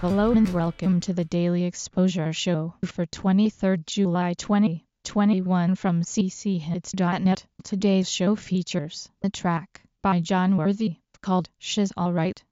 Hello and welcome to the Daily Exposure Show for 23rd July 2021 from cchits.net. Today's show features a track by John Worthy called She's Alright.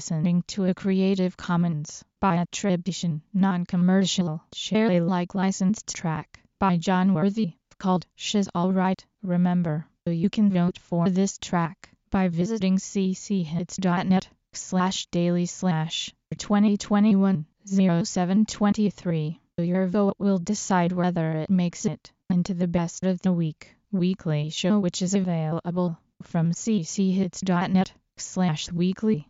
Listening to a Creative Commons by attribution, non-commercial, share Alike licensed track by John Worthy called She's Alright. Remember, you can vote for this track by visiting cchits.net slash daily slash 2021 0723. Your vote will decide whether it makes it into the best of the week weekly show which is available from cchits.net slash weekly.